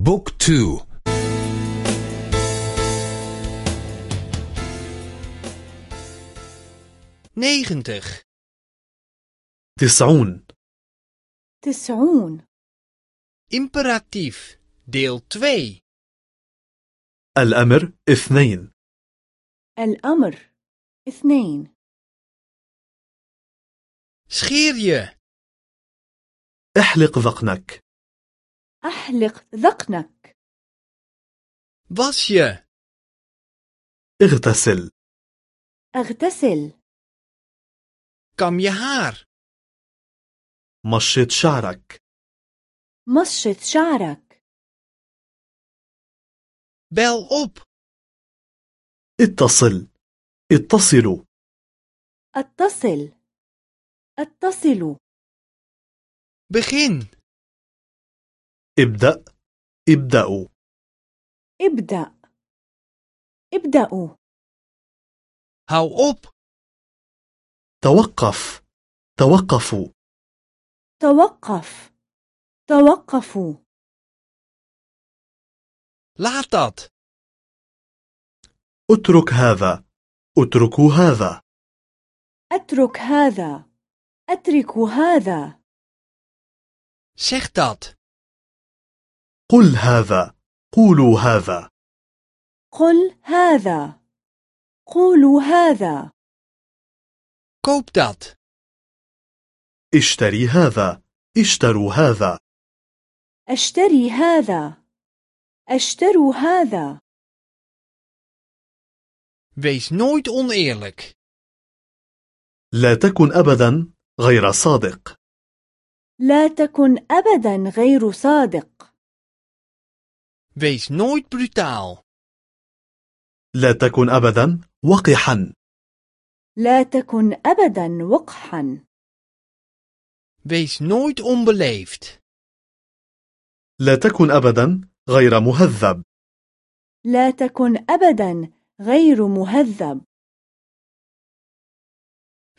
بوك تو negentig, تسعون تسعون imperatief, deel 2. الأمر اثنين الأمر اثنين Scheer je, احلق ذقنك أحلق ذقنك. was je, اغتسل. أغتسل. kam je haar, مشط شعرك. مشط شعرك. bel op, اتصل. اتصلوا. اتصل. اتصل begin, ابدأ. ابدأوا. ابدأ. ابدأوا. Hou op, توقف. توقفوا. توقف. توقفوا. laat dat, اترك هذا. اتركوا هذا. أترك هذا. أترك هذا. zeg dat, قل هذا قولوا هذا. قل هذا. قولوا هذا. Koop dat, اشتري هذا اشتروا هذا. أشتري هذا. أشتروا هذا. Wees nooit oneerlijk, لا تكن أبدا غير صادق. لا تكن أبدا غير صادق. Wees nooit brutaal, لا تكن أبدا وقحا. لا تكن أبدا وقحا. Wees nooit onbeleefd, لا تكن أبدا غير مهذب. لا تكن أبدا غير مهذب.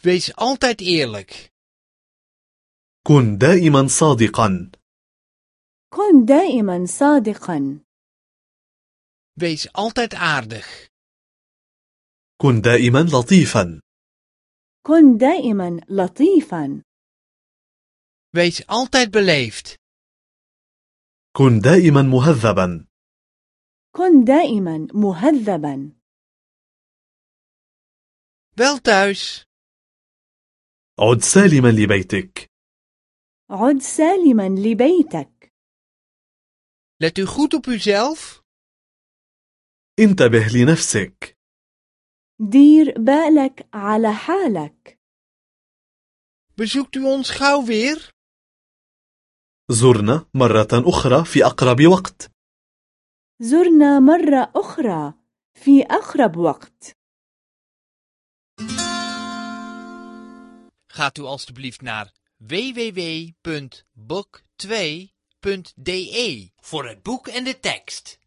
Wees altijd eerlijk, كن دائما صادقا. كن دائما صادقا. Wees altijd aardig, كن دائما لطيفا كن دائما لطيفا wees altijd beleefd, كن دائما مهذبا كن دائما مهذبا wel thuis. عد سالما لبيتك عد سالما لبيتك Let u goed op uzelf. انتبه لنفسك دير بالك على حالك Bezoekt u ons gauw weer? زرنا مرة أخرى في أقرب وقت زرنا مرة أخرى في أقرب وقت Gaat u alstublieft naar www.book2.de voor het boek en de tekst.